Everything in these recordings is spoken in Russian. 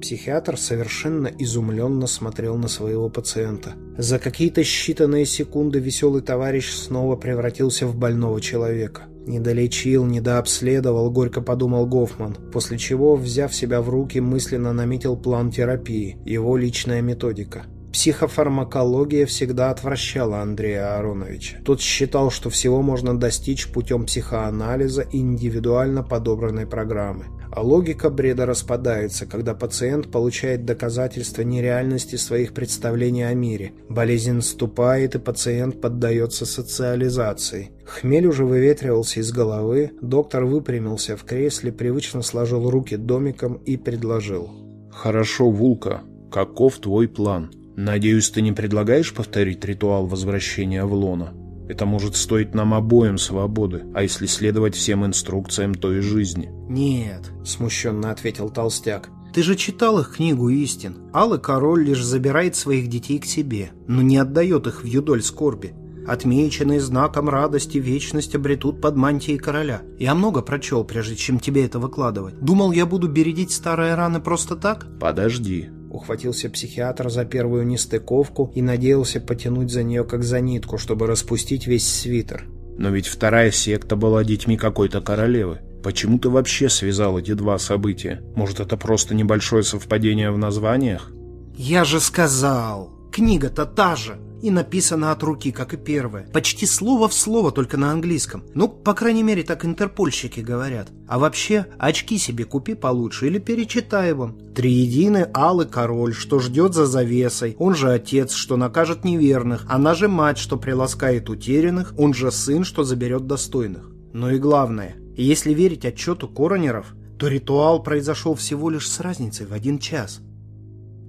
Психиатр совершенно изумленно смотрел на своего пациента. За какие-то считанные секунды веселый товарищ снова превратился в больного человека. Не долечил, не дообследовал, горько подумал Гофман, после чего, взяв себя в руки, мысленно наметил план терапии, его личная методика. Психофармакология всегда отвращала Андрея Ароновича. Тот считал, что всего можно достичь путем психоанализа и индивидуально подобранной программы. А логика бреда распадается, когда пациент получает доказательства нереальности своих представлений о мире. Болезнь наступает, и пациент поддается социализации. Хмель уже выветривался из головы, доктор выпрямился в кресле, привычно сложил руки домиком и предложил. «Хорошо, Вулка, каков твой план? Надеюсь, ты не предлагаешь повторить ритуал возвращения в лоно?» Это может стоить нам обоим свободы, а если следовать всем инструкциям той жизни. «Нет», — смущенно ответил Толстяк. «Ты же читал их книгу истин. Алый король лишь забирает своих детей к себе, но не отдает их в юдоль скорби. Отмеченные знаком радости вечность обретут под мантией короля. Я много прочел, прежде чем тебе это выкладывать. Думал, я буду бередить старые раны просто так?» «Подожди», Ухватился психиатр за первую нестыковку и надеялся потянуть за нее как за нитку, чтобы распустить весь свитер. Но ведь вторая секта была детьми какой-то королевы. Почему ты вообще связал эти два события? Может, это просто небольшое совпадение в названиях? Я же сказал, книга-то та же и написано от руки, как и первое. Почти слово в слово, только на английском. Ну, по крайней мере, так интерпольщики говорят. А вообще, очки себе купи получше или перечитай вон. Триединый алый король, что ждет за завесой, он же отец, что накажет неверных, она же мать, что приласкает утерянных, он же сын, что заберет достойных. Ну и главное, если верить отчету коронеров, то ритуал произошел всего лишь с разницей в один час.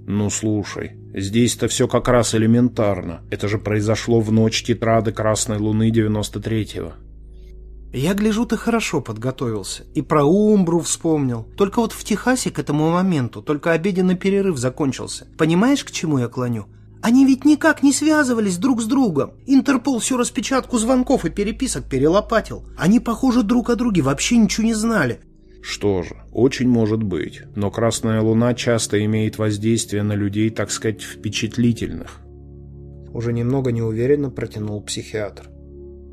Ну слушай, здесь-то все как раз элементарно. Это же произошло в ночь тетрады Красной Луны 93-го. Я гляжу, ты хорошо подготовился. И про Умбру вспомнил. Только вот в Техасе к этому моменту только обеденный перерыв закончился. Понимаешь, к чему я клоню? Они ведь никак не связывались друг с другом. Интерпол всю распечатку звонков и переписок перелопатил. Они, похоже, друг о друге вообще ничего не знали. Что же, очень может быть. Но Красная Луна часто имеет воздействие на людей, так сказать, впечатлительных. Уже немного неуверенно протянул психиатр.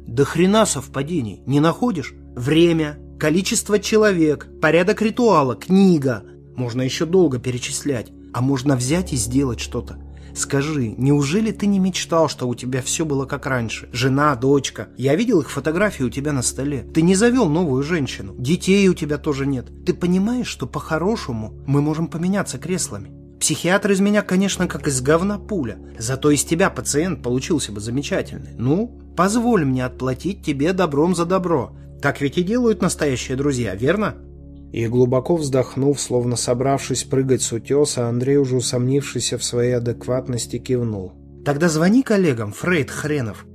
Да хрена совпадений, не находишь? Время, количество человек, порядок ритуала, книга. Можно еще долго перечислять. А можно взять и сделать что-то. Скажи, неужели ты не мечтал, что у тебя все было как раньше? Жена, дочка. Я видел их фотографии у тебя на столе. Ты не завел новую женщину. Детей у тебя тоже нет. Ты понимаешь, что по-хорошему мы можем поменяться креслами? Психиатр из меня, конечно, как из говна пуля. Зато из тебя пациент получился бы замечательный. Ну, позволь мне отплатить тебе добром за добро. Так ведь и делают настоящие друзья, верно? И глубоко вздохнув, словно собравшись прыгать с утеса, Андрей, уже усомнившийся в своей адекватности, кивнул. «Тогда звони коллегам, Фрейд хренов.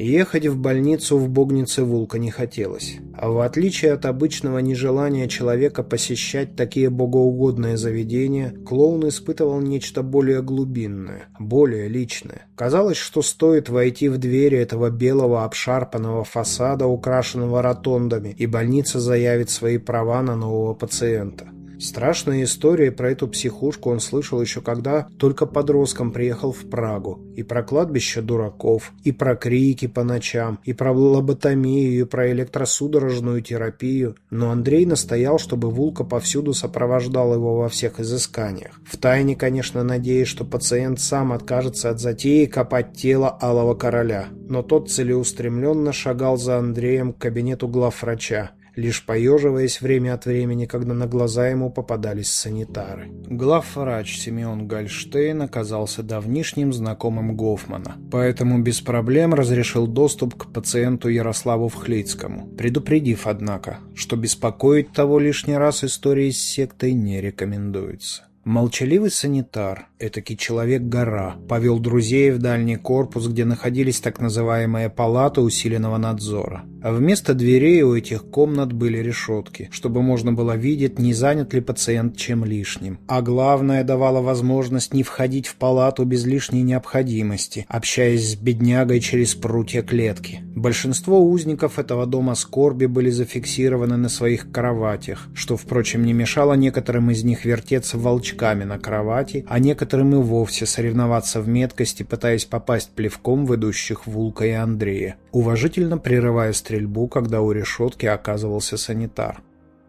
Ехать в больницу в Богнице Вулка не хотелось. А в отличие от обычного нежелания человека посещать такие богоугодные заведения, клоун испытывал нечто более глубинное, более личное. Казалось, что стоит войти в двери этого белого обшарпанного фасада, украшенного ротондами, и больница заявит свои права на нового пациента. Страшные истории про эту психушку он слышал еще когда только подростком приехал в Прагу. И про кладбище дураков, и про крики по ночам, и про лоботомию, и про электросудорожную терапию. Но Андрей настоял, чтобы Вулка повсюду сопровождал его во всех изысканиях. Втайне, конечно, надеясь, что пациент сам откажется от затеи копать тело Алого Короля. Но тот целеустремленно шагал за Андреем к кабинету главврача лишь поеживаясь время от времени, когда на глаза ему попадались санитары. Главврач Семен Гольштейн оказался давнишним знакомым Гофмана, поэтому без проблем разрешил доступ к пациенту Ярославу Вхлицкому, предупредив, однако, что беспокоить того лишний раз истории с сектой не рекомендуется. Молчаливый санитар, этакий человек-гора, повел друзей в дальний корпус, где находились так называемые палаты усиленного надзора. А вместо дверей у этих комнат были решетки, чтобы можно было видеть, не занят ли пациент чем лишним. А главное, давало возможность не входить в палату без лишней необходимости, общаясь с беднягой через прутья клетки. Большинство узников этого дома скорби были зафиксированы на своих кроватях, что, впрочем, не мешало некоторым из них вертеться волчком очками на кровати, а некоторым и вовсе соревноваться в меткости, пытаясь попасть плевком в идущих Вулка и Андрея, уважительно прерывая стрельбу, когда у решетки оказывался санитар.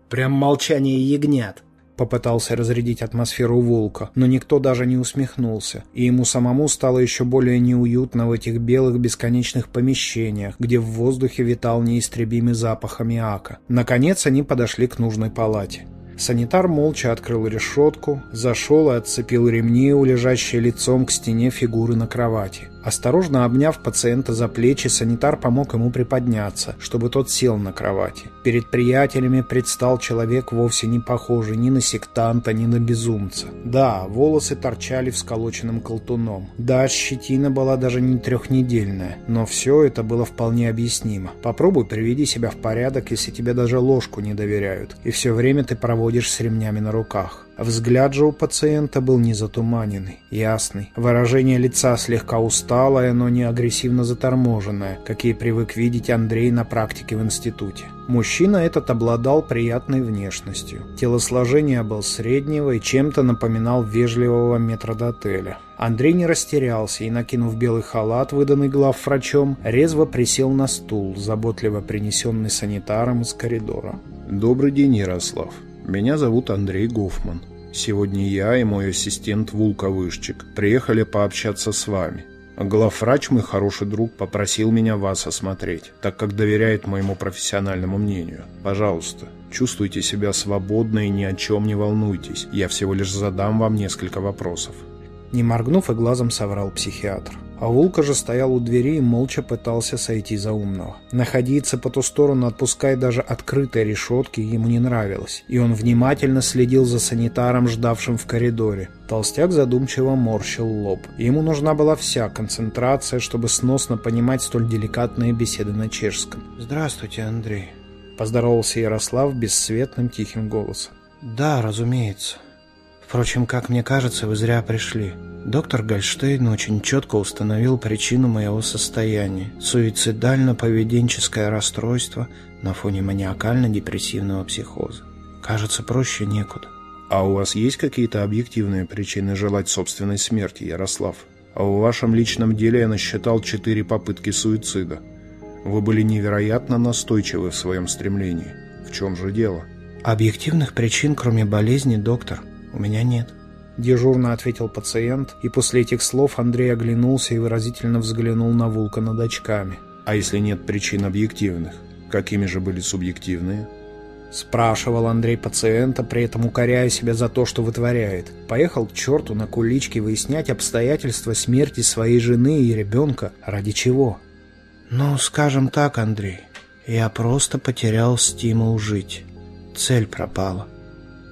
«Прям молчание ягнят!» Попытался разрядить атмосферу волка, но никто даже не усмехнулся, и ему самому стало еще более неуютно в этих белых бесконечных помещениях, где в воздухе витал неистребимый запах аммиака. Наконец они подошли к нужной палате. Санитар молча открыл решетку, зашел и отцепил ремни у лежащей лицом к стене фигуры на кровати. Осторожно обняв пациента за плечи, санитар помог ему приподняться, чтобы тот сел на кровати. Перед приятелями предстал человек, вовсе не похожий ни на сектанта, ни на безумца. Да, волосы торчали всколоченным колтуном. Да, щетина была даже не трехнедельная. Но все это было вполне объяснимо. Попробуй приведи себя в порядок, если тебе даже ложку не доверяют. И все время ты проводишь с ремнями на руках. Взгляд же у пациента был не затуманенный, ясный. Выражение лица слегка усталое, но не агрессивно заторможенное, какие привык видеть Андрей на практике в институте. Мужчина этот обладал приятной внешностью. Телосложение был среднего и чем-то напоминал вежливого метрдотеля. Андрей не растерялся и, накинув белый халат, выданный главврачом, резво присел на стул, заботливо принесенный санитаром из коридора. «Добрый день, Ярослав. Меня зовут Андрей Гофман. Сегодня я и мой ассистент Вулка Вышчик приехали пообщаться с вами. Главврач, мой хороший друг, попросил меня вас осмотреть, так как доверяет моему профессиональному мнению. Пожалуйста, чувствуйте себя свободно и ни о чем не волнуйтесь. Я всего лишь задам вам несколько вопросов. Не моргнув и глазом соврал психиатр. А Вулка же стоял у двери и молча пытался сойти за умного. Находиться по ту сторону, отпуская даже открытой решетки, ему не нравилось, и он внимательно следил за санитаром, ждавшим в коридоре. Толстяк задумчиво морщил лоб. Ему нужна была вся концентрация, чтобы сносно понимать столь деликатные беседы на чешском. «Здравствуйте, Андрей», — поздоровался Ярослав бесцветным тихим голосом. «Да, разумеется. Впрочем, как мне кажется, вы зря пришли. Доктор Гольштейн очень четко установил причину моего состояния – суицидально-поведенческое расстройство на фоне маниакально-депрессивного психоза. Кажется, проще некуда. А у вас есть какие-то объективные причины желать собственной смерти, Ярослав? А в вашем личном деле я насчитал четыре попытки суицида. Вы были невероятно настойчивы в своем стремлении. В чем же дело? Объективных причин, кроме болезни, доктор, у меня нет. Дежурно ответил пациент, и после этих слов Андрей оглянулся и выразительно взглянул на Вулка над очками. «А если нет причин объективных, какими же были субъективные?» Спрашивал Андрей пациента, при этом укоряя себя за то, что вытворяет. Поехал к черту на куличке выяснять обстоятельства смерти своей жены и ребенка. Ради чего? Ну, скажем так, Андрей, я просто потерял стимул жить. Цель пропала.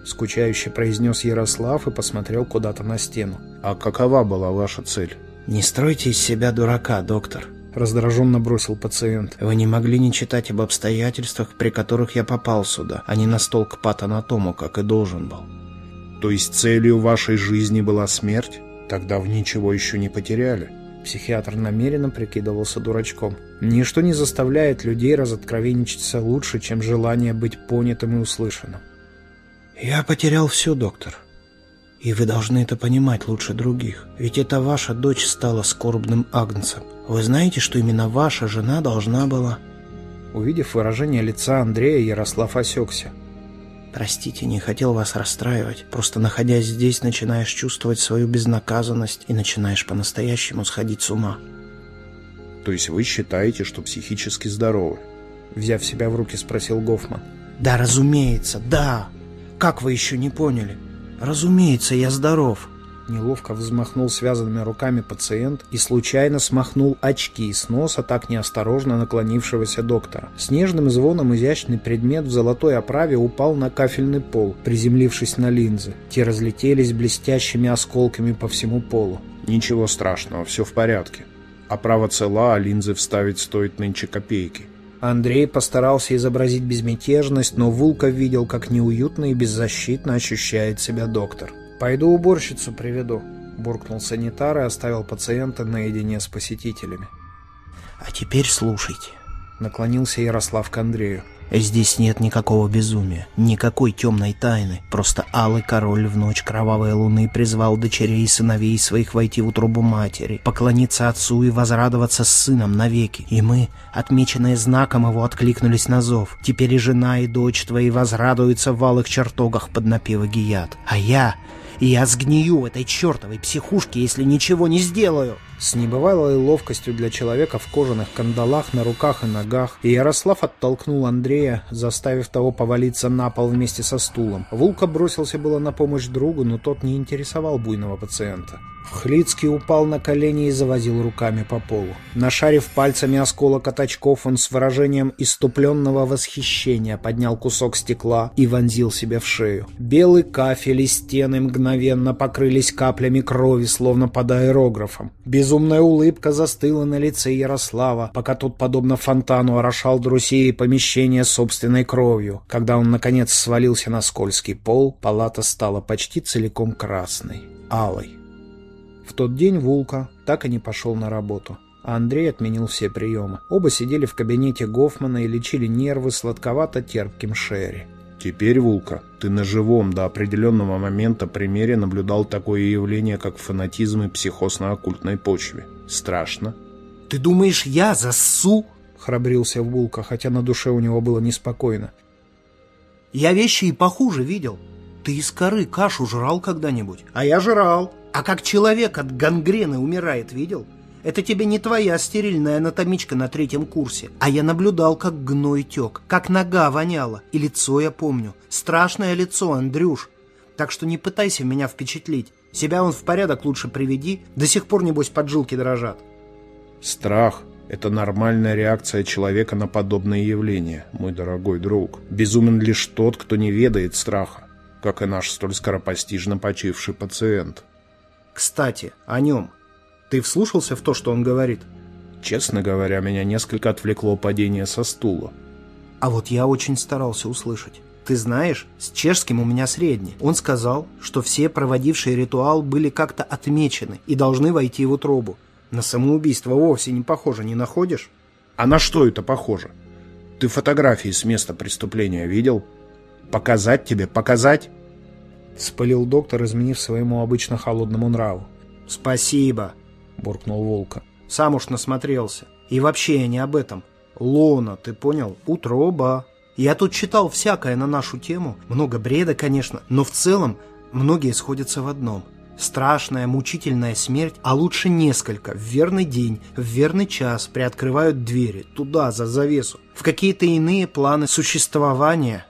Скучающе произнес Ярослав и посмотрел куда-то на стену. «А какова была ваша цель?» «Не стройте из себя дурака, доктор», — раздраженно бросил пациент. «Вы не могли не читать об обстоятельствах, при которых я попал сюда, а не на стол к патанатому, как и должен был». «То есть целью вашей жизни была смерть? Тогда вы ничего еще не потеряли». Психиатр намеренно прикидывался дурачком. Ничто не заставляет людей разоткровенничаться лучше, чем желание быть понятым и услышанным. «Я потерял все, доктор. И вы должны это понимать лучше других. Ведь это ваша дочь стала скорбным агнцем. Вы знаете, что именно ваша жена должна была...» Увидев выражение лица Андрея, Ярослав осекся. «Простите, не хотел вас расстраивать. Просто находясь здесь, начинаешь чувствовать свою безнаказанность и начинаешь по-настоящему сходить с ума». «То есть вы считаете, что психически здоровы?» Взяв себя в руки, спросил Гофман. «Да, разумеется, да!» Как вы еще не поняли? Разумеется, я здоров. Неловко взмахнул связанными руками пациент и случайно смахнул очки с носа так неосторожно наклонившегося доктора. С нежным звоном изящный предмет в золотой оправе упал на кафельный пол, приземлившись на линзы. Те разлетелись блестящими осколками по всему полу. Ничего страшного, все в порядке. Оправа цела, а линзы вставить стоит нынче копейки. Андрей постарался изобразить безмятежность, но Вулков видел, как неуютно и беззащитно ощущает себя доктор. «Пойду уборщицу приведу», – буркнул санитар и оставил пациента наедине с посетителями. «А теперь слушайте», – наклонился Ярослав к Андрею. Здесь нет никакого безумия, никакой темной тайны. Просто алый король в ночь кровавой луны призвал дочерей и сыновей своих войти в утробу матери, поклониться отцу и возрадоваться с сыном навеки. И мы, отмеченные знаком его, откликнулись на зов. Теперь и жена, и дочь твои возрадуются в алых чертогах под напевы гият. А я... Я сгнию в этой чертовой психушке, если ничего не сделаю. С небывалой ловкостью для человека в кожаных кандалах на руках и ногах, Ярослав оттолкнул Андрея, заставив того повалиться на пол вместе со стулом. Вулка бросился было на помощь другу, но тот не интересовал буйного пациента. Хлицкий упал на колени и завозил руками по полу. Нашарив пальцами осколок от очков, он с выражением иступленного восхищения поднял кусок стекла и вонзил себе в шею. Белый кафель и стены мгновенно покрылись каплями крови, словно под аэрографом. Безумная улыбка застыла на лице Ярослава, пока тот, подобно фонтану, орошал друзей помещение собственной кровью. Когда он, наконец, свалился на скользкий пол, палата стала почти целиком красной, алой. В тот день Вулка так и не пошел на работу, а Андрей отменил все приемы. Оба сидели в кабинете Гофмана и лечили нервы сладковато-терпким Шерри. Теперь, Вулка, ты на живом до определенного момента примере наблюдал такое явление, как фанатизм и психоз на оккультной почве. Страшно? «Ты думаешь, я зассу?» — храбрился Вулка, хотя на душе у него было неспокойно. «Я вещи и похуже видел. Ты из коры кашу жрал когда-нибудь? А я жрал. А как человек от гангрены умирает, видел? Это тебе не твоя стерильная анатомичка на третьем курсе. А я наблюдал, как гной тек, как нога воняла. И лицо я помню. Страшное лицо, Андрюш. Так что не пытайся меня впечатлить. Себя он в порядок лучше приведи. До сих пор, небось, поджилки дрожат. Страх – это нормальная реакция человека на подобные явления, мой дорогой друг. Безумен лишь тот, кто не ведает страха, как и наш столь скоропостижно почивший пациент. Кстати, о нем. Ты вслушался в то, что он говорит? Честно говоря, меня несколько отвлекло падение со стула. А вот я очень старался услышать. Ты знаешь, с чешским у меня средний. Он сказал, что все проводившие ритуал были как-то отмечены и должны войти в утробу. На самоубийство вовсе не похоже, не находишь? А на что это похоже? Ты фотографии с места преступления видел? Показать тебе, показать? — спылил доктор, изменив своему обычно холодному нраву. «Спасибо», — буркнул Волка. «Сам уж насмотрелся. И вообще я не об этом. Лона, ты понял? Утроба. Я тут читал всякое на нашу тему. Много бреда, конечно, но в целом многие сходятся в одном. Страшная, мучительная смерть, а лучше несколько, в верный день, в верный час приоткрывают двери, туда, за завесу, в какие-то иные планы существования.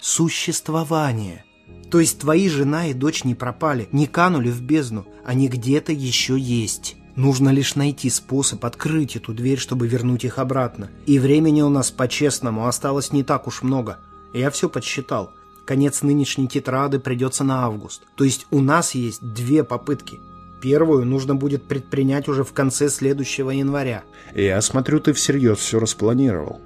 Существование. То есть твои жена и дочь не пропали, не канули в бездну, они где-то еще есть. Нужно лишь найти способ открыть эту дверь, чтобы вернуть их обратно. И времени у нас, по-честному, осталось не так уж много. Я все подсчитал. Конец нынешней тетрады придется на август. То есть у нас есть две попытки. Первую нужно будет предпринять уже в конце следующего января. Я смотрю, ты всерьез все распланировал.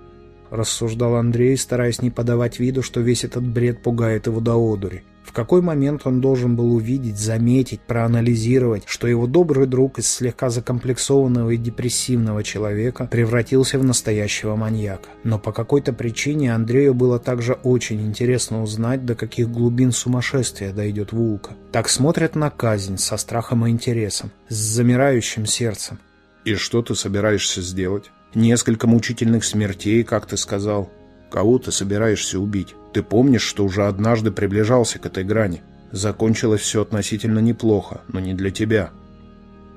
Рассуждал Андрей, стараясь не подавать виду, что весь этот бред пугает его до одури. В какой момент он должен был увидеть, заметить, проанализировать, что его добрый друг из слегка закомплексованного и депрессивного человека превратился в настоящего маньяка. Но по какой-то причине Андрею было также очень интересно узнать, до каких глубин сумасшествия дойдет Вулка. Так смотрят на казнь со страхом и интересом, с замирающим сердцем. «И что ты собираешься сделать? Несколько мучительных смертей, как ты сказал. Кого ты собираешься убить?» Ты помнишь, что уже однажды приближался к этой грани? Закончилось все относительно неплохо, но не для тебя.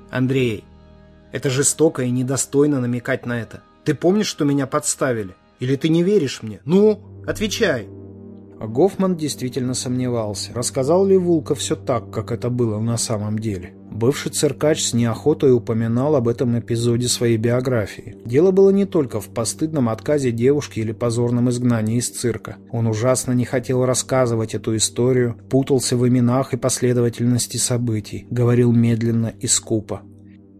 Андрей, это жестоко и недостойно намекать на это. Ты помнишь, что меня подставили? Или ты не веришь мне? Ну, отвечай. А Гофман действительно сомневался, рассказал ли Вулка все так, как это было на самом деле. Бывший циркач с неохотой упоминал об этом эпизоде своей биографии. Дело было не только в постыдном отказе девушки или позорном изгнании из цирка. Он ужасно не хотел рассказывать эту историю, путался в именах и последовательности событий, говорил медленно и скупо.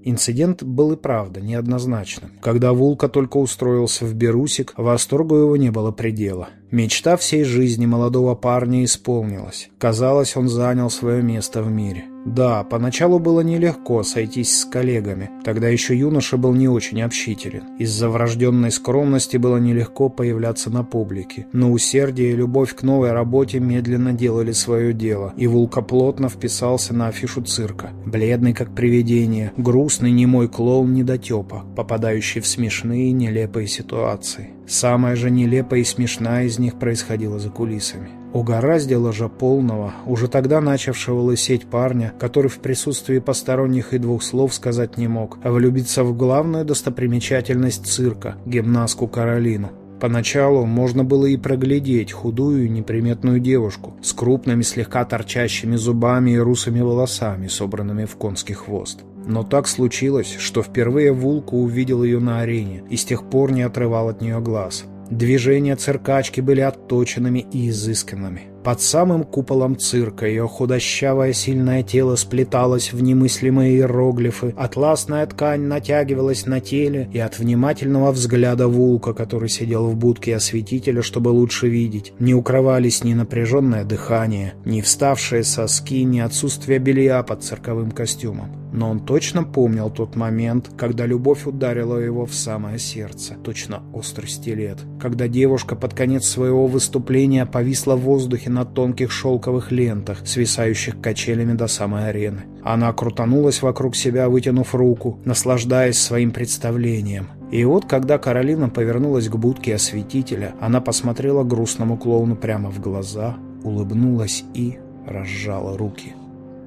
Инцидент был и правда неоднозначным. Когда Вулка только устроился в Берусик, восторгу его не было предела. Мечта всей жизни молодого парня исполнилась. Казалось, он занял свое место в мире. Да, поначалу было нелегко сойтись с коллегами. Тогда еще юноша был не очень общителен. Из-за врожденной скромности было нелегко появляться на публике. Но усердие и любовь к новой работе медленно делали свое дело. И Вулка плотно вписался на афишу цирка. Бледный как привидение, грустный немой клоун недотепа, попадающий в смешные нелепые ситуации. Самая же нелепая и смешная из них происходила за кулисами. Угораздило же полного, уже тогда начавшего лысеть парня, который в присутствии посторонних и двух слов сказать не мог, а влюбиться в главную достопримечательность цирка – гимнастку Каролину. Поначалу можно было и проглядеть худую неприметную девушку с крупными слегка торчащими зубами и русыми волосами, собранными в конский хвост. Но так случилось, что впервые Вулку увидел ее на арене и с тех пор не отрывал от нее глаз. Движения циркачки были отточенными и изысканными. Под самым куполом цирка ее худощавое сильное тело сплеталось в немыслимые иероглифы, атласная ткань натягивалась на теле, и от внимательного взгляда Вулка, который сидел в будке осветителя, чтобы лучше видеть, не укрывались ни напряженное дыхание, ни вставшие соски, ни отсутствие белья под цирковым костюмом. Но он точно помнил тот момент, когда любовь ударила его в самое сердце, точно острый стилет, когда девушка под конец своего выступления повисла в воздухе на тонких шелковых лентах, свисающих качелями до самой арены. Она крутанулась вокруг себя, вытянув руку, наслаждаясь своим представлением. И вот, когда Каролина повернулась к будке осветителя, она посмотрела грустному клоуну прямо в глаза, улыбнулась и разжала руки.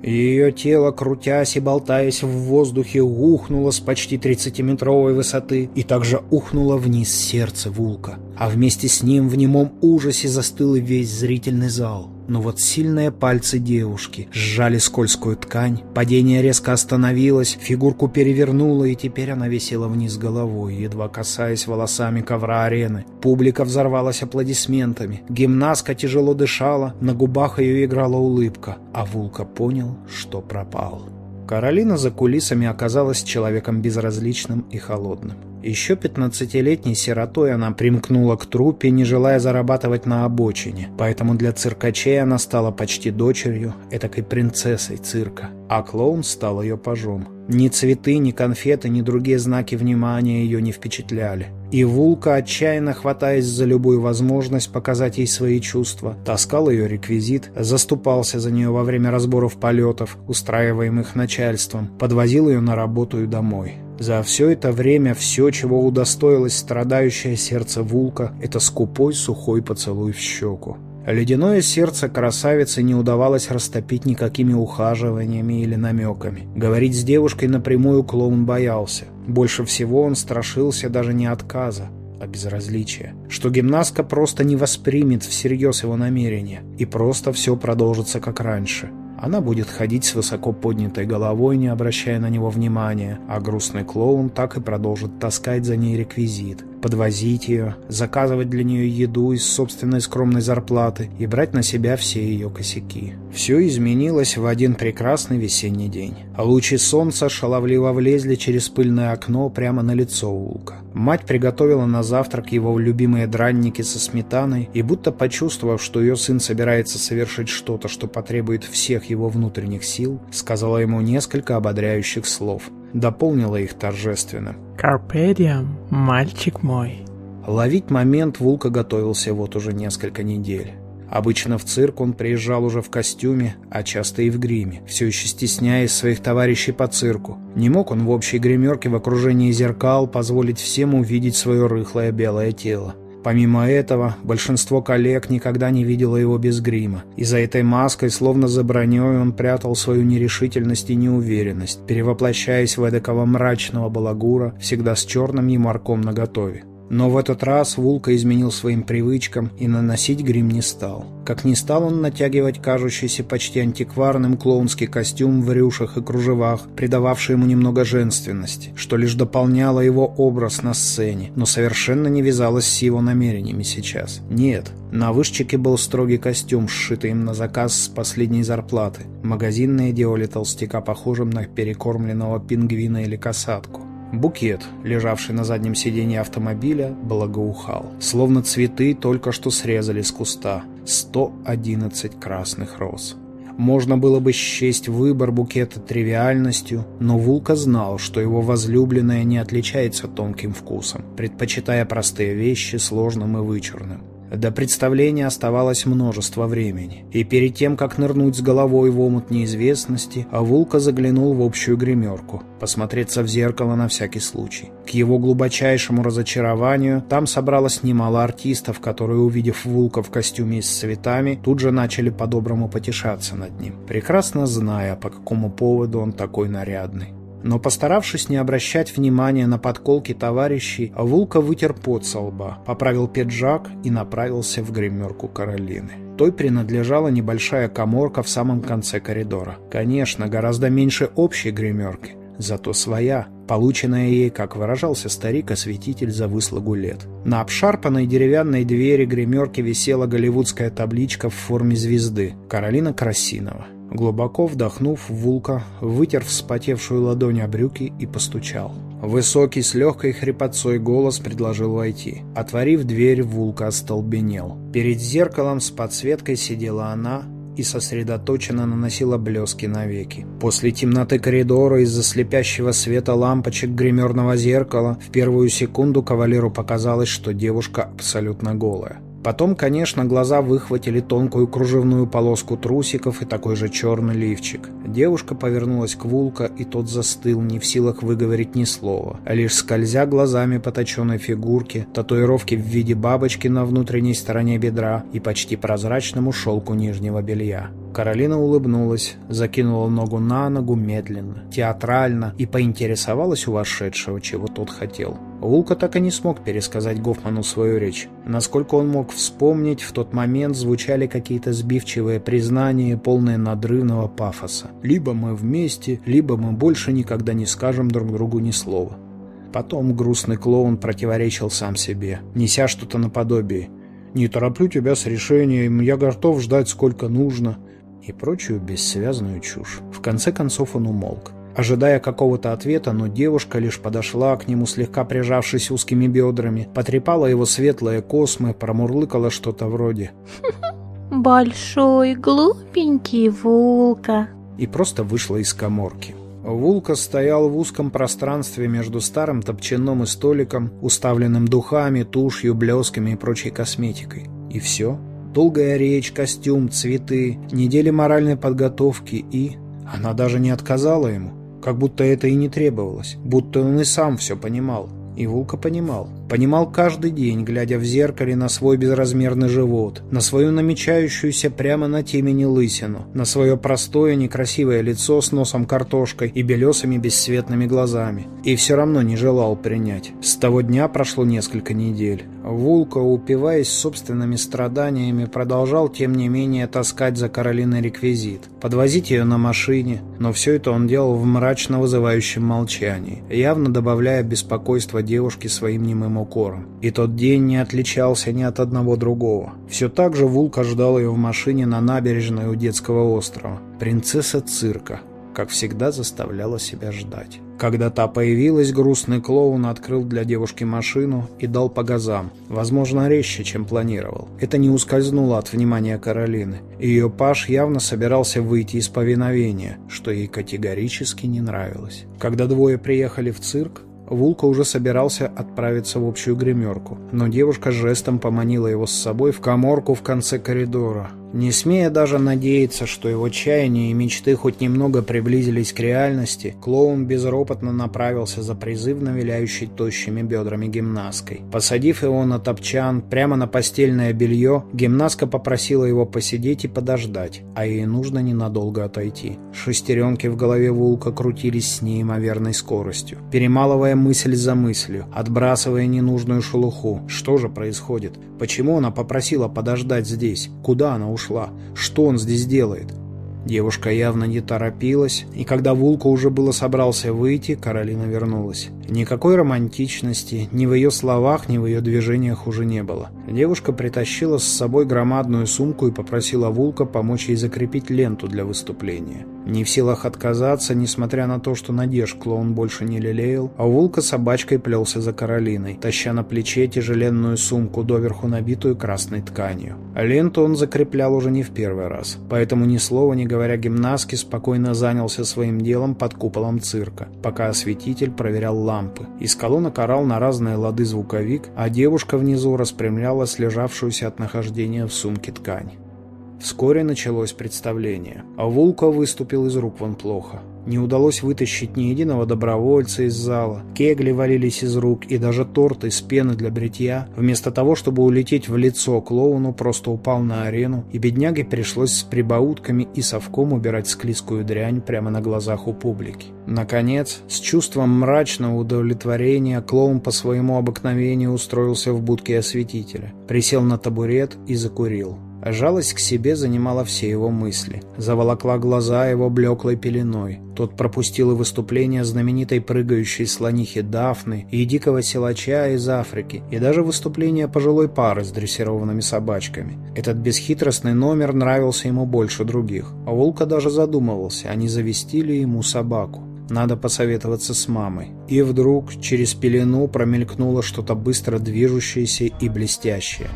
Ее тело, крутясь и болтаясь в воздухе, ухнуло с почти 30-метровой высоты и также ухнуло вниз сердце Вулка. А вместе с ним в немом ужасе застыл и весь зрительный зал. Но вот сильные пальцы девушки сжали скользкую ткань, падение резко остановилось, фигурку перевернуло, и теперь она висела вниз головой, едва касаясь волосами ковра арены. Публика взорвалась аплодисментами. Гимнастка тяжело дышала, на губах ее играла улыбка, а Вулка понял, что пропал. Каролина за кулисами оказалась человеком безразличным и холодным. Еще пятнадцатилетней сиротой она примкнула к труппе, не желая зарабатывать на обочине, поэтому для циркачей она стала почти дочерью, этакой принцессой цирка, а клоун стал ее пажом. Ни цветы, ни конфеты, ни другие знаки внимания ее не впечатляли. И Вулка, отчаянно хватаясь за любую возможность показать ей свои чувства, таскал ее реквизит, заступался за нее во время разборов полетов, устраиваемых начальством, подвозил ее на работу и домой. За все это время все, чего удостоилось страдающее сердце Вулка, это скупой сухой поцелуй в щеку. Ледяное сердце красавицы не удавалось растопить никакими ухаживаниями или намеками. Говорить с девушкой напрямую клоун боялся. Больше всего он страшился даже не отказа, а безразличия. Что гимнастка просто не воспримет всерьез его намерения, и просто все продолжится как раньше. Она будет ходить с высоко поднятой головой, не обращая на него внимания, а грустный клоун так и продолжит таскать за ней реквизит, подвозить ее, заказывать для нее еду из собственной скромной зарплаты и брать на себя все ее косяки. Все изменилось в один прекрасный весенний день. Лучи солнца шаловливо влезли через пыльное окно прямо на лицо Улка. Мать приготовила на завтрак его любимые дранники со сметаной и, будто почувствовав, что ее сын собирается совершить что-то, что потребует всех его внутренних сил, сказала ему несколько ободряющих слов. Дополнила их торжественно. «Карпедиам, мальчик мой». Ловить момент Вулка готовился вот уже несколько недель. Обычно в цирк он приезжал уже в костюме, а часто и в гриме, все еще стесняясь своих товарищей по цирку. Не мог он в общей гримерке в окружении зеркал позволить всем увидеть свое рыхлое белое тело. Помимо этого, большинство коллег никогда не видело его без грима, и за этой маской, словно за броней, он прятал свою нерешительность и неуверенность, перевоплощаясь в эдакого мрачного балагура, всегда с черным ямарком наготове. Но в этот раз Вулка изменил своим привычкам и наносить грим не стал. Как не стал он натягивать кажущийся почти антикварным клоунский костюм в рюшах и кружевах, придававший ему немного женственности, что лишь дополняло его образ на сцене, но совершенно не вязалось с его намерениями сейчас. Нет, на вышчике был строгий костюм, сшитый им на заказ с последней зарплаты. Магазинные делали толстяка похожим на перекормленного пингвина или касатку. Букет, лежавший на заднем сиденье автомобиля, благоухал. Словно цветы только что срезали с куста. 111 красных роз. Можно было бы счесть выбор букета тривиальностью, но Вулка знал, что его возлюбленная не отличается тонким вкусом, предпочитая простые вещи сложным и вычурным. До представления оставалось множество времени, и перед тем, как нырнуть с головой в омут неизвестности, Авулка заглянул в общую гримерку, посмотреться в зеркало на всякий случай. К его глубочайшему разочарованию там собралось немало артистов, которые, увидев Вулка в костюме с цветами, тут же начали по-доброму потешаться над ним, прекрасно зная, по какому поводу он такой нарядный. Но постаравшись не обращать внимания на подколки товарищей, Вулка вытер пот со лба, поправил пиджак и направился в гримерку Каролины. Той принадлежала небольшая коморка в самом конце коридора. Конечно, гораздо меньше общей гримерки, зато своя, полученная ей, как выражался старик-осветитель за выслугу лет. На обшарпанной деревянной двери гримерки висела голливудская табличка в форме звезды «Каролина Красинова». Глубоко вдохнув, Вулка вытер вспотевшую ладонь о брюки и постучал. Высокий с легкой хрипотцой голос предложил войти. Отворив дверь, Вулка остолбенел. Перед зеркалом с подсветкой сидела она и сосредоточенно наносила блески на веки. После темноты коридора из-за слепящего света лампочек гримерного зеркала в первую секунду кавалеру показалось, что девушка абсолютно голая. Потом, конечно, глаза выхватили тонкую кружевную полоску трусиков и такой же черный лифчик. Девушка повернулась к Вулка, и тот застыл, не в силах выговорить ни слова, а лишь скользя глазами по точенной фигурке, татуировке в виде бабочки на внутренней стороне бедра и почти прозрачному шелку нижнего белья. Каролина улыбнулась, закинула ногу на ногу медленно, театрально и поинтересовалась у вошедшего, чего тот хотел. Вулка так и не смог пересказать Гофману свою речь. Насколько он мог вспомнить, в тот момент звучали какие-то сбивчивые признания, полные надрывного пафоса. «Либо мы вместе, либо мы больше никогда не скажем друг другу ни слова». Потом грустный клоун противоречил сам себе, неся что-то наподобие «Не тороплю тебя с решением, я готов ждать сколько нужно» и прочую бессвязную чушь. В конце концов он умолк, ожидая какого-то ответа, но девушка лишь подошла к нему, слегка прижавшись узкими бедрами, потрепала его светлые космы, промурлыкала что-то вроде «Большой, глупенький Вулка» и просто вышла из коморки. Вулка стоял в узком пространстве между старым топчаном и столиком, уставленным духами, тушью, блесками и прочей косметикой. И все. Долгая речь, костюм, цветы, недели моральной подготовки и... Она даже не отказала ему, как будто это и не требовалось, будто он и сам все понимал. И Вулка понимал. Понимал каждый день, глядя в зеркале на свой безразмерный живот, на свою намечающуюся прямо на темени лысину, на свое простое некрасивое лицо с носом картошкой и белесыми бесцветными глазами. И все равно не желал принять. С того дня прошло несколько недель. Вулка, упиваясь собственными страданиями, продолжал, тем не менее, таскать за Каролиной реквизит, подвозить ее на машине, но все это он делал в мрачно вызывающем молчании, явно добавляя беспокойство девушке своим немым укором. И тот день не отличался ни от одного другого. Все так же Вулка ждал ее в машине на набережной у детского острова. Принцесса цирка, как всегда, заставляла себя ждать. Когда та появилась, грустный клоун открыл для девушки машину и дал по газам, возможно, резче, чем планировал. Это не ускользнуло от внимания Каролины. Ее паш явно собирался выйти из повиновения, что ей категорически не нравилось. Когда двое приехали в цирк, Вулка уже собирался отправиться в общую гримерку, но девушка жестом поманила его с собой в коморку в конце коридора, Не смея даже надеяться, что его чаяния и мечты хоть немного приблизились к реальности, клоун безропотно направился за призывно виляющей тощими бедрами гимнасткой. Посадив его на топчан, прямо на постельное белье, гимнастка попросила его посидеть и подождать, а ей нужно ненадолго отойти. Шестеренки в голове Вулка крутились с неимоверной скоростью, перемалывая мысль за мыслью, отбрасывая ненужную шелуху. Что же происходит? Почему она попросила подождать здесь? Куда она ушла? Что он здесь делает? Девушка явно не торопилась, и когда Вулка уже было собрался выйти, Каролина вернулась. Никакой романтичности ни в ее словах, ни в ее движениях уже не было. Девушка притащила с собой громадную сумку и попросила Вулка помочь ей закрепить ленту для выступления. Не в силах отказаться, несмотря на то, что надежд клоун больше не лелеял, а Вулка собачкой плелся за Каролиной, таща на плече тяжеленную сумку, доверху набитую красной тканью. А ленту он закреплял уже не в первый раз, поэтому ни слова не говоря гимнастке, спокойно занялся своим делом под куполом цирка, пока осветитель проверял лампы. Из колонок орал на разные лады звуковик, а девушка внизу распрямляла слежавшуюся от нахождения в сумке ткань. Вскоре началось представление, а Вулка выступил из рук вон плохо. Не удалось вытащить ни единого добровольца из зала, кегли валились из рук, и даже торт из пены для бритья, вместо того, чтобы улететь в лицо клоуну, просто упал на арену, и бедняге пришлось с прибаутками и совком убирать склизкую дрянь прямо на глазах у публики. Наконец, с чувством мрачного удовлетворения, клоун по своему обыкновению устроился в будке осветителя, присел на табурет и закурил. Жалость к себе занимала все его мысли, заволокла глаза его блеклой пеленой. Тот пропустил и выступление знаменитой прыгающей слонихи Дафны и дикого силача из Африки, и даже выступление пожилой пары с дрессированными собачками. Этот бесхитростный номер нравился ему больше других. А Волка даже задумывался, а не завести ли ему собаку. Надо посоветоваться с мамой. И вдруг через пелену промелькнуло что-то быстро движущееся и блестящее.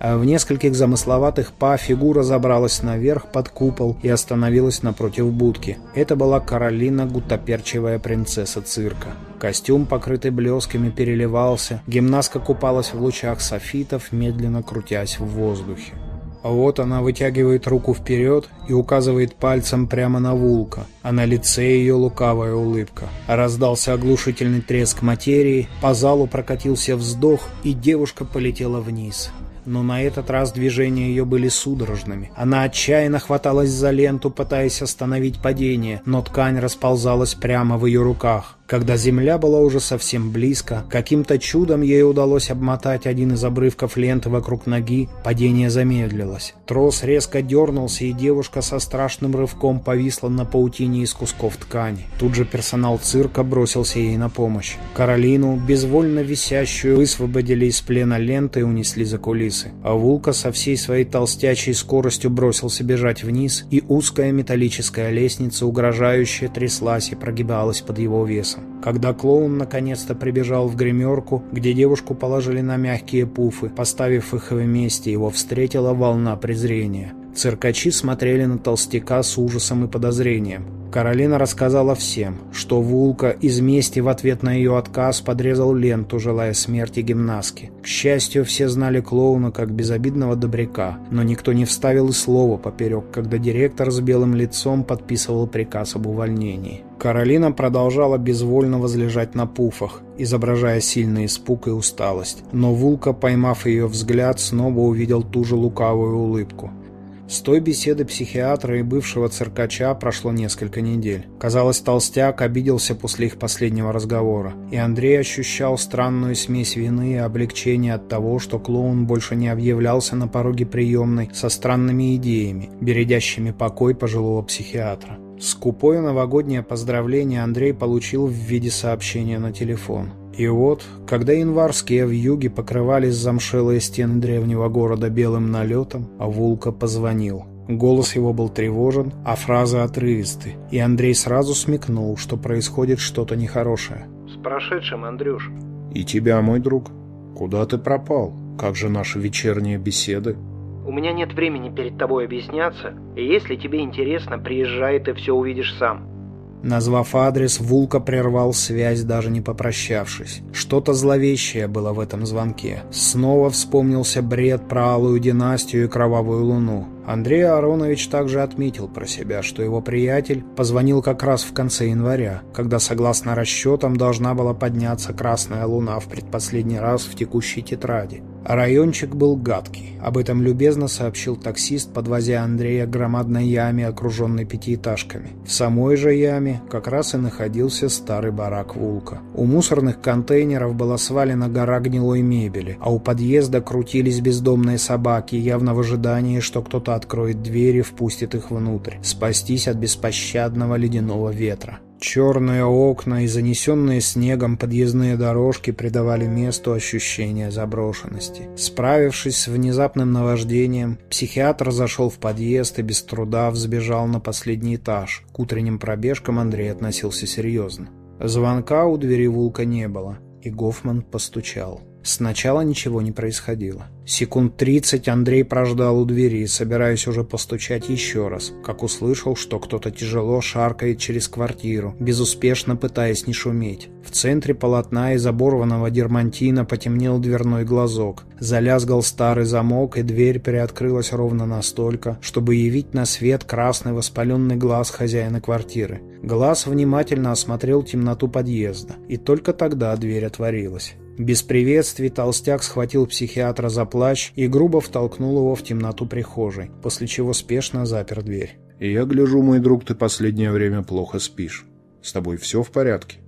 А в нескольких замысловатых па фигура забралась наверх под купол и остановилась напротив будки. Это была Каролина Гутоперчевая принцесса цирка. Костюм, покрытый блесками, переливался, гимнастка купалась в лучах софитов, медленно крутясь в воздухе. Вот она вытягивает руку вперед и указывает пальцем прямо на Вулка, а на лице ее лукавая улыбка. Раздался оглушительный треск материи, по залу прокатился вздох, и девушка полетела вниз но на этот раз движения ее были судорожными. Она отчаянно хваталась за ленту, пытаясь остановить падение, но ткань расползалась прямо в ее руках. Когда земля была уже совсем близко, каким-то чудом ей удалось обмотать один из обрывков ленты вокруг ноги, падение замедлилось. Трос резко дернулся, и девушка со страшным рывком повисла на паутине из кусков ткани. Тут же персонал цирка бросился ей на помощь. Каролину, безвольно висящую, высвободили из плена ленты и унесли за кулисы. А Вулка со всей своей толстячей скоростью бросился бежать вниз, и узкая металлическая лестница, угрожающая, тряслась и прогибалась под его весом. Когда клоун наконец-то прибежал в гримерку, где девушку положили на мягкие пуфы, поставив их вместе, его встретила волна презрения. Циркачи смотрели на толстяка с ужасом и подозрением. Каролина рассказала всем, что Вулка из мести в ответ на ее отказ подрезал ленту, желая смерти гимнастки. К счастью, все знали клоуна как безобидного добряка, но никто не вставил и слова поперек, когда директор с белым лицом подписывал приказ об увольнении. Каролина продолжала безвольно возлежать на пуфах, изображая сильный испуг и усталость, но Вулка, поймав ее взгляд, снова увидел ту же лукавую улыбку. С той беседы психиатра и бывшего циркача прошло несколько недель. Казалось, толстяк обиделся после их последнего разговора, и Андрей ощущал странную смесь вины и облегчения от того, что клоун больше не объявлялся на пороге приемной со странными идеями, бередящими покой пожилого психиатра. Скупое новогоднее поздравление Андрей получил в виде сообщения на телефон. И вот, когда январские вьюги покрывались замшелые стены древнего города белым налетом, а Вулка позвонил. Голос его был тревожен, а фразы отрывисты, и Андрей сразу смекнул, что происходит что-то нехорошее. «С прошедшим, Андрюш!» «И тебя, мой друг? Куда ты пропал? Как же наши вечерние беседы?» «У меня нет времени перед тобой объясняться, и если тебе интересно, приезжай, ты все увидишь сам. Назвав адрес, Вулка прервал связь, даже не попрощавшись. Что-то зловещее было в этом звонке. Снова вспомнился бред про алую династию и кровавую луну. Андрей Аронович также отметил про себя, что его приятель позвонил как раз в конце января, когда, согласно расчетам, должна была подняться Красная Луна в предпоследний раз в текущей тетради. Райончик был гадкий. Об этом любезно сообщил таксист, подвозя Андрея к громадной яме, окруженной пятиэтажками. В самой же яме как раз и находился старый барак Вулка. У мусорных контейнеров была свалена гора гнилой мебели, а у подъезда крутились бездомные собаки, явно в ожидании, что кто-то откроет двери и впустит их внутрь, спастись от беспощадного ледяного ветра. Черные окна и занесенные снегом подъездные дорожки придавали месту ощущение заброшенности. Справившись с внезапным наваждением, психиатр зашел в подъезд и без труда взбежал на последний этаж. К утренним пробежкам Андрей относился серьезно. Звонка у двери Вулка не было, и Гофман постучал. Сначала ничего не происходило. Секунд тридцать Андрей прождал у двери, собираясь уже постучать еще раз, как услышал, что кто-то тяжело шаркает через квартиру, безуспешно пытаясь не шуметь. В центре полотна из оборванного дермантина потемнел дверной глазок. Залязгал старый замок, и дверь приоткрылась ровно настолько, чтобы явить на свет красный воспаленный глаз хозяина квартиры. Глаз внимательно осмотрел темноту подъезда, и только тогда дверь отворилась. Без приветствий толстяк схватил психиатра за плащ и грубо втолкнул его в темноту прихожей, после чего спешно запер дверь. Я гляжу, мой друг, ты последнее время плохо спишь. С тобой все в порядке?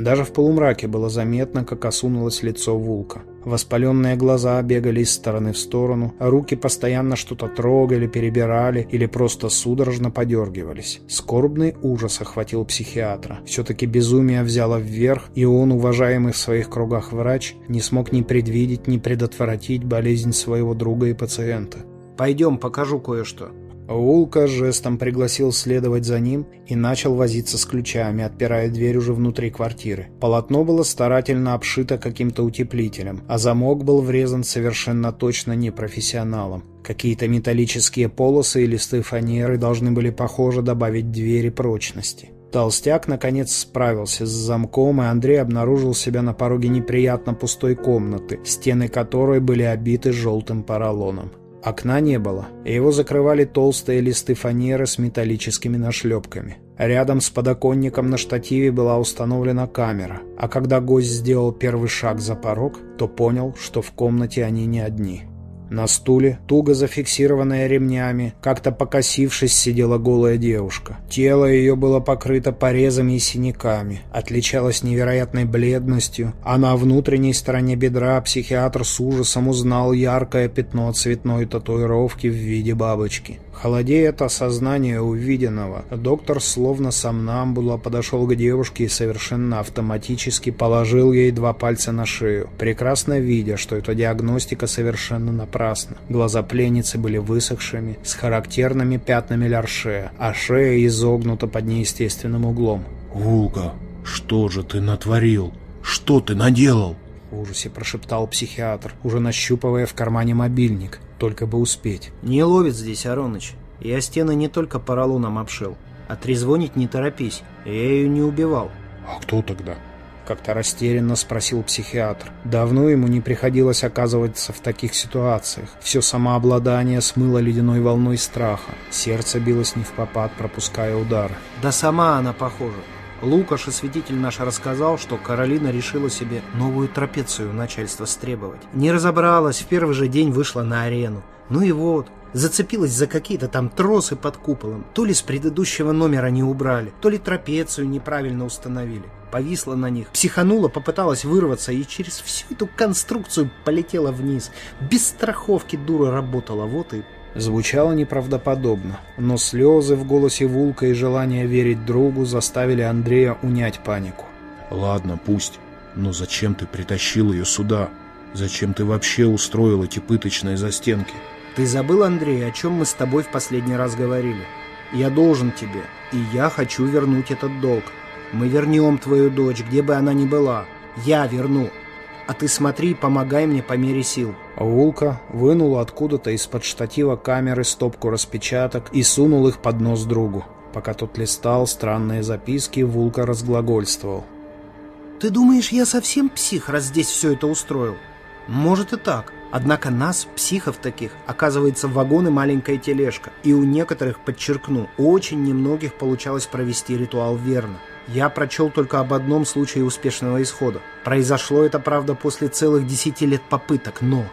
Даже в полумраке было заметно, как осунулось лицо Вулка. Воспаленные глаза бегали из стороны в сторону, а руки постоянно что-то трогали, перебирали или просто судорожно подергивались. Скорбный ужас охватил психиатра. Все-таки безумие взяло вверх, и он, уважаемый в своих кругах врач, не смог ни предвидеть, ни предотвратить болезнь своего друга и пациента. «Пойдем, покажу кое-что», Улка жестом пригласил следовать за ним и начал возиться с ключами, отпирая дверь уже внутри квартиры. Полотно было старательно обшито каким-то утеплителем, а замок был врезан совершенно точно непрофессионалом. Какие-то металлические полосы и листы фанеры должны были, похоже, добавить двери прочности. Толстяк, наконец, справился с замком, и Андрей обнаружил себя на пороге неприятно пустой комнаты, стены которой были обиты желтым поролоном. Окна не было, и его закрывали толстые листы фанеры с металлическими нашлепками. Рядом с подоконником на штативе была установлена камера, а когда гость сделал первый шаг за порог, то понял, что в комнате они не одни. На стуле, туго зафиксированная ремнями, как-то покосившись, сидела голая девушка. Тело ее было покрыто порезами и синяками, отличалось невероятной бледностью, а на внутренней стороне бедра психиатр с ужасом узнал яркое пятно цветной татуировки в виде бабочки. Холодея от осознания увиденного, доктор словно сомнамбула подошел к девушке и совершенно автоматически положил ей два пальца на шею, прекрасно видя, что эта диагностика совершенно напрасна. Глаза пленницы были высохшими, с характерными пятнами лярше, а шея изогнута под неестественным углом. «Вулка, что же ты натворил? Что ты наделал?» В ужасе прошептал психиатр, уже нащупывая в кармане мобильник. Только бы успеть. «Не ловит здесь, Ароныч. Я стены не только поролоном обшил. А трезвонить не торопись. Я ее не убивал». «А кто тогда?» Как-то растерянно спросил психиатр. Давно ему не приходилось оказываться в таких ситуациях. Все самообладание смыло ледяной волной страха. Сердце билось не в попад, пропуская удары. «Да сама она похожа. Лукаш и свидетель наш рассказал, что Каролина решила себе новую трапецию начальства стребовать. Не разобралась, в первый же день вышла на арену. Ну и вот, зацепилась за какие-то там тросы под куполом. То ли с предыдущего номера не убрали, то ли трапецию неправильно установили. Повисла на них, психанула, попыталась вырваться и через всю эту конструкцию полетела вниз. Без страховки дура работала, вот и Звучало неправдоподобно, но слезы в голосе Вулка и желание верить другу заставили Андрея унять панику. «Ладно, пусть. Но зачем ты притащил ее сюда? Зачем ты вообще устроил эти пыточные застенки?» «Ты забыл, Андрей, о чем мы с тобой в последний раз говорили? Я должен тебе, и я хочу вернуть этот долг. Мы вернем твою дочь, где бы она ни была. Я верну а ты смотри, помогай мне по мере сил». Вулка вынул откуда-то из-под штатива камеры стопку распечаток и сунул их под нос другу. Пока тот листал странные записки, Вулка разглагольствовал. «Ты думаешь, я совсем псих, раз здесь все это устроил? Может и так. Однако нас, психов таких, оказывается вагон и маленькая тележка. И у некоторых, подчеркну, очень немногих получалось провести ритуал верно. Я прочел только об одном случае успешного исхода. Произошло это, правда, после целых десяти лет попыток, но...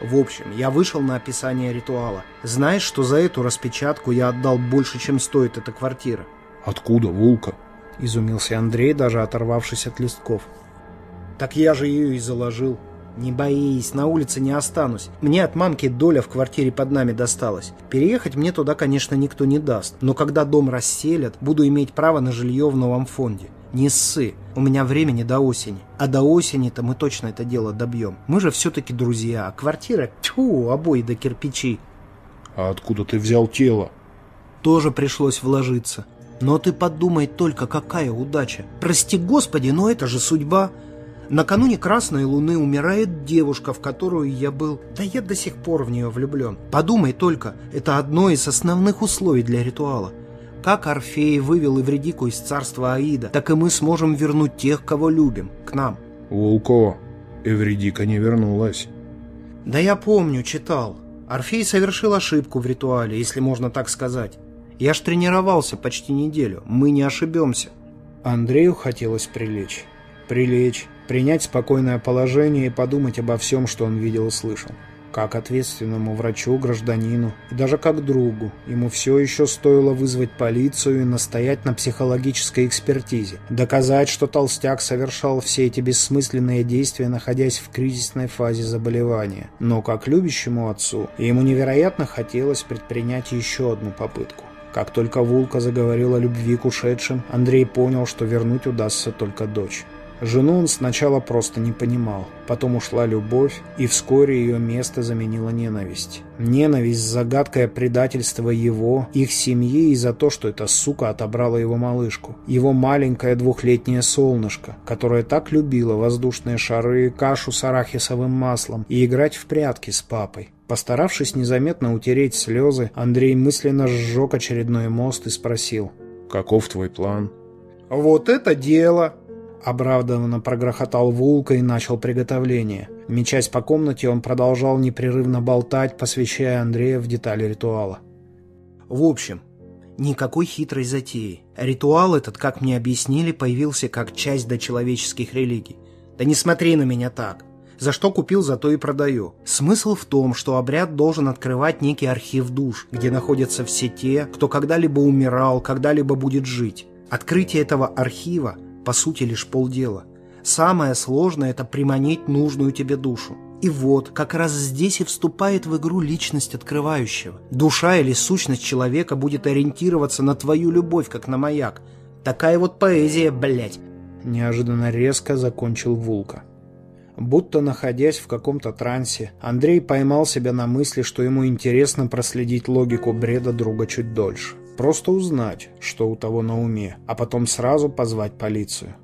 В общем, я вышел на описание ритуала. Знаешь, что за эту распечатку я отдал больше, чем стоит эта квартира? Откуда, Вулка? Изумился Андрей, даже оторвавшись от листков. Так я же ее и заложил. Не боись, на улице не останусь. Мне от мамки доля в квартире под нами досталась. Переехать мне туда, конечно, никто не даст. Но когда дом расселят, буду иметь право на жилье в новом фонде. Не ссы, у меня времени до осени. А до осени-то мы точно это дело добьем. Мы же все-таки друзья, а квартира, тьфу, обои до кирпичей. А откуда ты взял тело? Тоже пришлось вложиться. Но ты подумай только, какая удача. Прости господи, но это же судьба. Накануне Красной Луны умирает девушка, в которую я был... Да я до сих пор в нее влюблен. Подумай только, это одно из основных условий для ритуала. Как Орфей вывел Эвредику из царства Аида, так и мы сможем вернуть тех, кого любим, к нам. Волко, Эвредика не вернулась. Да я помню, читал. Орфей совершил ошибку в ритуале, если можно так сказать. Я ж тренировался почти неделю, мы не ошибемся. Андрею хотелось прилечь. Прилечь, принять спокойное положение и подумать обо всем, что он видел и слышал. Как ответственному врачу, гражданину и даже как другу, ему все еще стоило вызвать полицию и настоять на психологической экспертизе, доказать, что толстяк совершал все эти бессмысленные действия, находясь в кризисной фазе заболевания. Но как любящему отцу, ему невероятно хотелось предпринять еще одну попытку. Как только Вулка заговорила о любви к ушедшим, Андрей понял, что вернуть удастся только дочь. Жену он сначала просто не понимал, потом ушла любовь, и вскоре ее место заменила ненависть. Ненависть с загадкой предательства его, их семьи и за то, что эта сука отобрала его малышку. Его маленькое двухлетнее солнышко, которое так любило воздушные шары, кашу с арахисовым маслом и играть в прятки с папой. Постаравшись незаметно утереть слезы, Андрей мысленно сжег очередной мост и спросил. «Каков твой план?» «Вот это дело!» Обрадованно прогрохотал Вулка и начал приготовление. Мечась по комнате, он продолжал непрерывно болтать, посвящая Андрея в детали ритуала. В общем, никакой хитрой затеи. Ритуал этот, как мне объяснили, появился как часть дочеловеческих религий. Да не смотри на меня так. За что купил, за то и продаю. Смысл в том, что обряд должен открывать некий архив душ, где находятся все те, кто когда-либо умирал, когда-либо будет жить. Открытие этого архива по сути лишь полдела. Самое сложное – это приманить нужную тебе душу. И вот, как раз здесь и вступает в игру личность открывающего. Душа или сущность человека будет ориентироваться на твою любовь, как на маяк. Такая вот поэзия, блядь. Неожиданно резко закончил Вулка. Будто находясь в каком-то трансе, Андрей поймал себя на мысли, что ему интересно проследить логику бреда друга чуть дольше. Просто узнать, что у того на уме, а потом сразу позвать полицию.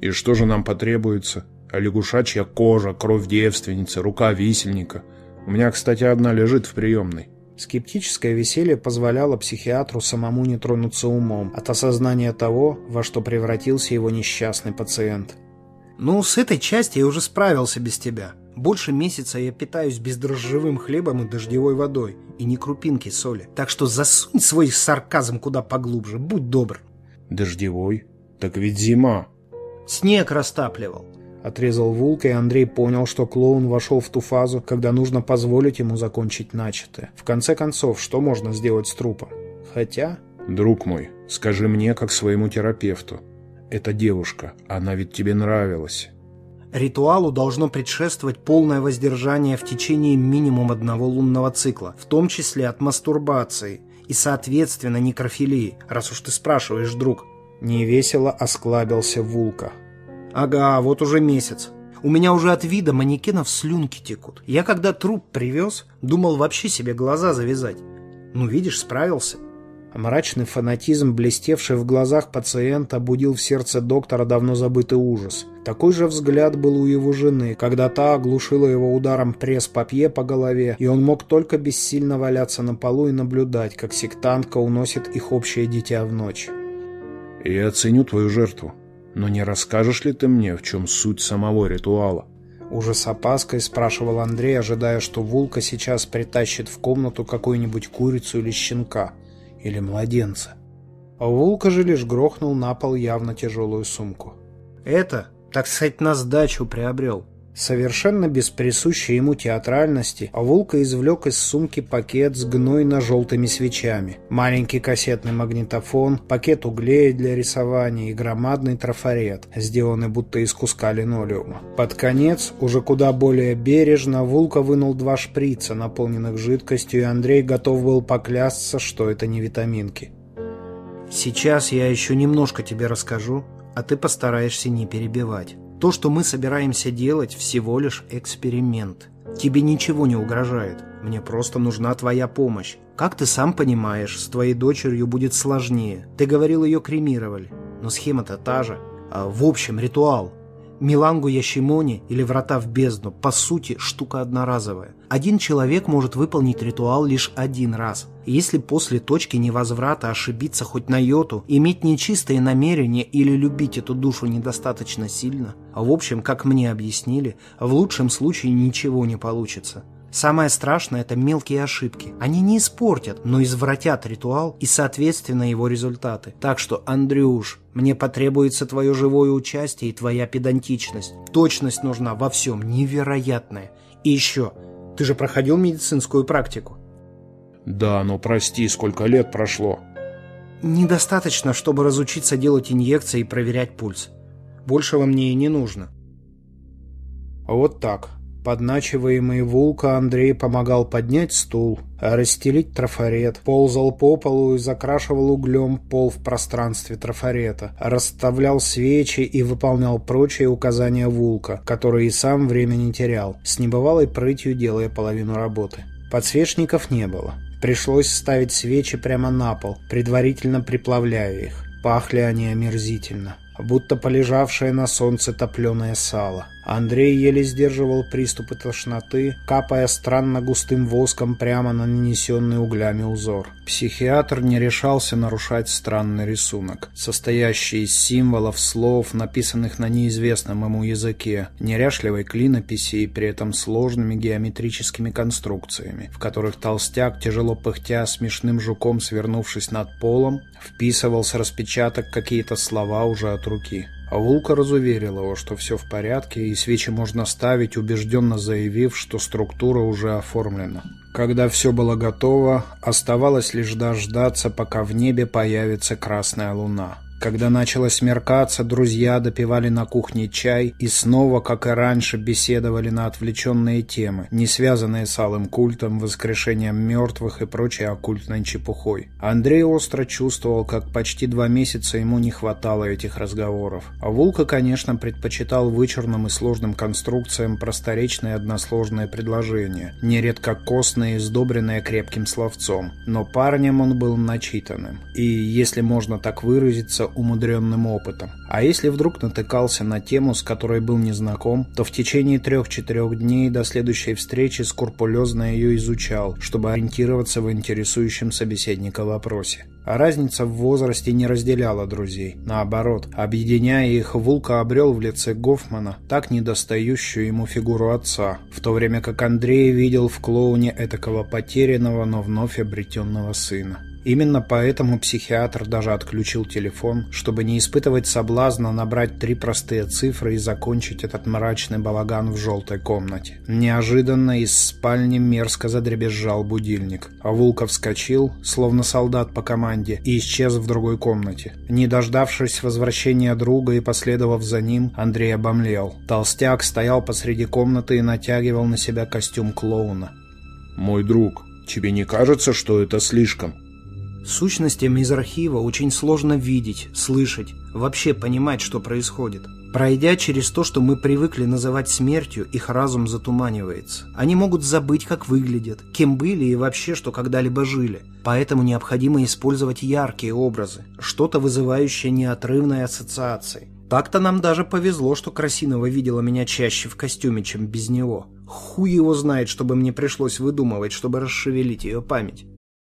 «И что же нам потребуется? А лягушачья кожа, кровь девственницы, рука висельника. У меня, кстати, одна лежит в приемной». Скептическое веселье позволяло психиатру самому не тронуться умом от осознания того, во что превратился его несчастный пациент. «Ну, с этой части я уже справился без тебя. Больше месяца я питаюсь бездрожжевым хлебом и дождевой водой, и ни крупинки соли. Так что засунь свой сарказм куда поглубже, будь добр». «Дождевой? Так ведь зима». «Снег растапливал». Отрезал Вулка, и Андрей понял, что клоун вошел в ту фазу, когда нужно позволить ему закончить начатое. В конце концов, что можно сделать с трупом? Хотя... «Друг мой, скажи мне, как своему терапевту, эта девушка, она ведь тебе нравилась. Ритуалу должно предшествовать полное воздержание в течение минимум одного лунного цикла, в том числе от мастурбации и, соответственно, некрофилии, раз уж ты спрашиваешь, друг. Невесело осклабился Вулка. Ага, вот уже месяц. У меня уже от вида манекенов слюнки текут. Я когда труп привез, думал вообще себе глаза завязать. Ну, видишь, справился. Мрачный фанатизм, блестевший в глазах пациента, будил в сердце доктора давно забытый ужас. Такой же взгляд был у его жены, когда та оглушила его ударом пресс-папье по голове, и он мог только бессильно валяться на полу и наблюдать, как сектантка уносит их общее дитя в ночь. «Я оценю твою жертву, но не расскажешь ли ты мне, в чем суть самого ритуала?» Уже с опаской спрашивал Андрей, ожидая, что Вулка сейчас притащит в комнату какую-нибудь курицу или щенка, или младенца. А Вулка же лишь грохнул на пол явно тяжелую сумку. «Это, так сказать, на сдачу приобрел», Совершенно без присущей ему театральности, Вулка извлек из сумки пакет с гнойно-желтыми свечами, маленький кассетный магнитофон, пакет углей для рисования и громадный трафарет, сделанный будто из куска линолеума. Под конец, уже куда более бережно, Вулка вынул два шприца, наполненных жидкостью, и Андрей готов был поклясться, что это не витаминки. «Сейчас я еще немножко тебе расскажу, а ты постараешься не перебивать». То, что мы собираемся делать, всего лишь эксперимент. Тебе ничего не угрожает. Мне просто нужна твоя помощь. Как ты сам понимаешь, с твоей дочерью будет сложнее. Ты говорил, ее кремировали. Но схема-то та же. А, в общем, ритуал. Милангу Ящимони или Врата в бездну, по сути, штука одноразовая. Один человек может выполнить ритуал лишь один раз. И если после точки невозврата ошибиться хоть на йоту, иметь нечистые намерения или любить эту душу недостаточно сильно, а в общем, как мне объяснили, в лучшем случае ничего не получится. Самое страшное – это мелкие ошибки. Они не испортят, но извратят ритуал и, соответственно, его результаты. Так что, Андрюш, мне потребуется твое живое участие и твоя педантичность. Точность нужна во всем, невероятная. И еще, ты же проходил медицинскую практику? Да, но прости, сколько лет прошло. Недостаточно, чтобы разучиться делать инъекции и проверять пульс. Большего мне и не нужно. Вот так. Подначиваемый Вулка Андрей помогал поднять стул, расстелить трафарет, ползал по полу и закрашивал углем пол в пространстве трафарета, расставлял свечи и выполнял прочие указания Вулка, которые и сам время не терял, с небывалой прытью делая половину работы. Подсвечников не было. Пришлось ставить свечи прямо на пол, предварительно приплавляя их. Пахли они омерзительно будто полежавшее на солнце топленое сало. Андрей еле сдерживал приступы тошноты, капая странно густым воском прямо на нанесенный углями узор. Психиатр не решался нарушать странный рисунок, состоящий из символов, слов, написанных на неизвестном ему языке, неряшливой клинописи и при этом сложными геометрическими конструкциями, в которых толстяк, тяжело пыхтя, смешным жуком свернувшись над полом, вписывал с распечаток какие-то слова уже от руки. А Вулка разуверил его, что все в порядке и свечи можно ставить, убежденно заявив, что структура уже оформлена. Когда все было готово, оставалось лишь дождаться, пока в небе появится красная луна. Когда начало смеркаться, друзья допивали на кухне чай и снова, как и раньше, беседовали на отвлеченные темы, не связанные с алым культом, воскрешением мертвых и прочей оккультной чепухой. Андрей остро чувствовал, как почти два месяца ему не хватало этих разговоров. А Вулка, конечно, предпочитал вычурным и сложным конструкциям просторечные односложные предложения, нередко костные сдобренные крепким словцом. Но парнем он был начитанным. И, если можно так выразиться, умудренным опытом. А если вдруг натыкался на тему, с которой был незнаком, то в течение трех-четырех дней до следующей встречи скрупулезно ее изучал, чтобы ориентироваться в интересующем собеседника вопросе. А разница в возрасте не разделяла друзей. Наоборот, объединяя их, Вулка обрел в лице Гофмана так недостающую ему фигуру отца, в то время как Андрей видел в клоуне этакого потерянного, но вновь обретенного сына. Именно поэтому психиатр даже отключил телефон, чтобы не испытывать соблазна набрать три простые цифры и закончить этот мрачный балаган в желтой комнате. Неожиданно из спальни мерзко задребезжал будильник, а Вулков вскочил, словно солдат по команде, и исчез в другой комнате. Не дождавшись возвращения друга и последовав за ним, Андрей обомлел. Толстяк стоял посреди комнаты и натягивал на себя костюм клоуна. «Мой друг, тебе не кажется, что это слишком?» Сущностям из архива очень сложно видеть, слышать, вообще понимать, что происходит. Пройдя через то, что мы привыкли называть смертью, их разум затуманивается. Они могут забыть, как выглядят, кем были и вообще, что когда-либо жили. Поэтому необходимо использовать яркие образы, что-то вызывающее неотрывные ассоциации. Так-то нам даже повезло, что Красинова видела меня чаще в костюме, чем без него. Хуй его знает, чтобы мне пришлось выдумывать, чтобы расшевелить ее память.